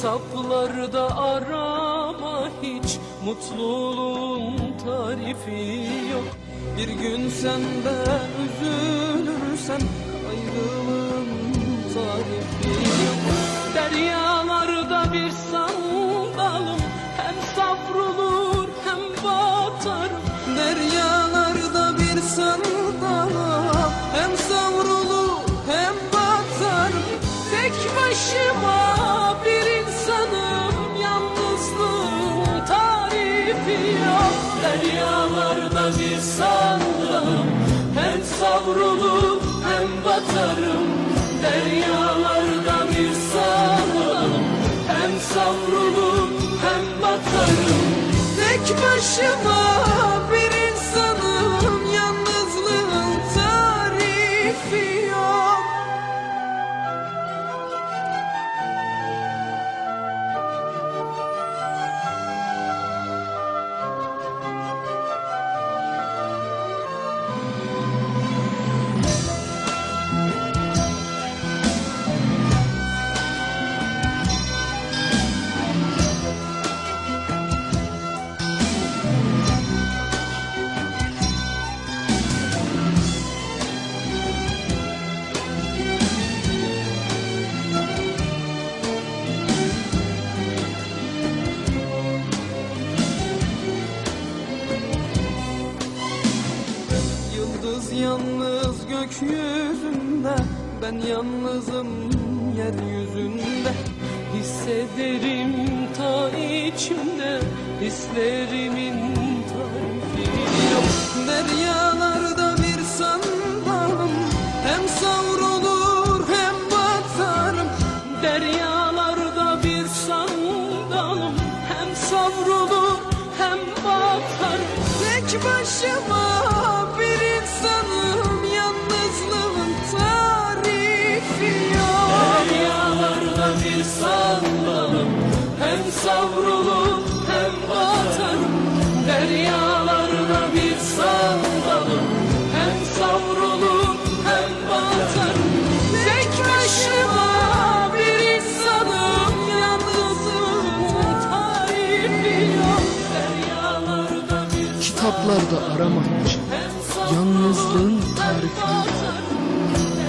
Kitaplarda arama hiç. Mutluluğun tarifi yok. Bir gün senden üzülürsen Ayrılığın tarifi yok. Deryalarda bir sandalım. Hem savrulur hem batarım Deryalarda bir sandalım Deryalarda bir sandalım Hem savrulur hem batarım. Deryalarda bir sandalım Hem savrulur hem batarım. Tek başıma yalnız gökyüzünde Ben yalnızım yeryüzünde. Hissederim ta içimde Hislerimin tarifi. Yok Deryalarda bir sandalım Hem savrulur hem batarım. Deryalarda bir sandalım Hem savrulur hem batarım. Tek başıma Hem savrulur hem batarım Deryalarda bir sandalım. Hem savrulur hem batarım Tek başıma bir insanım Yalnızlığın tarifi yok Deryalarda bir Kitaplarda arama hiç Yalnızlığın tarifi. yok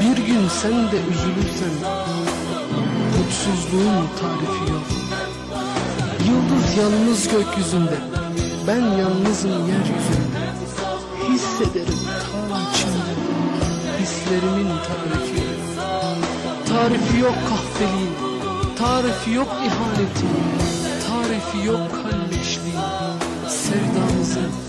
Bir gün sen de üzülürsen Mutsuzluğun tarifi yok yalnız gökyüzünde Ben yalnızım yeryüzünde. Hissederim ta içimde Hislerimin tarifi. Tarifi yok kahveliğin Tarifi yok ihanetin Tarifi yok kalleşliğin Sevdamızın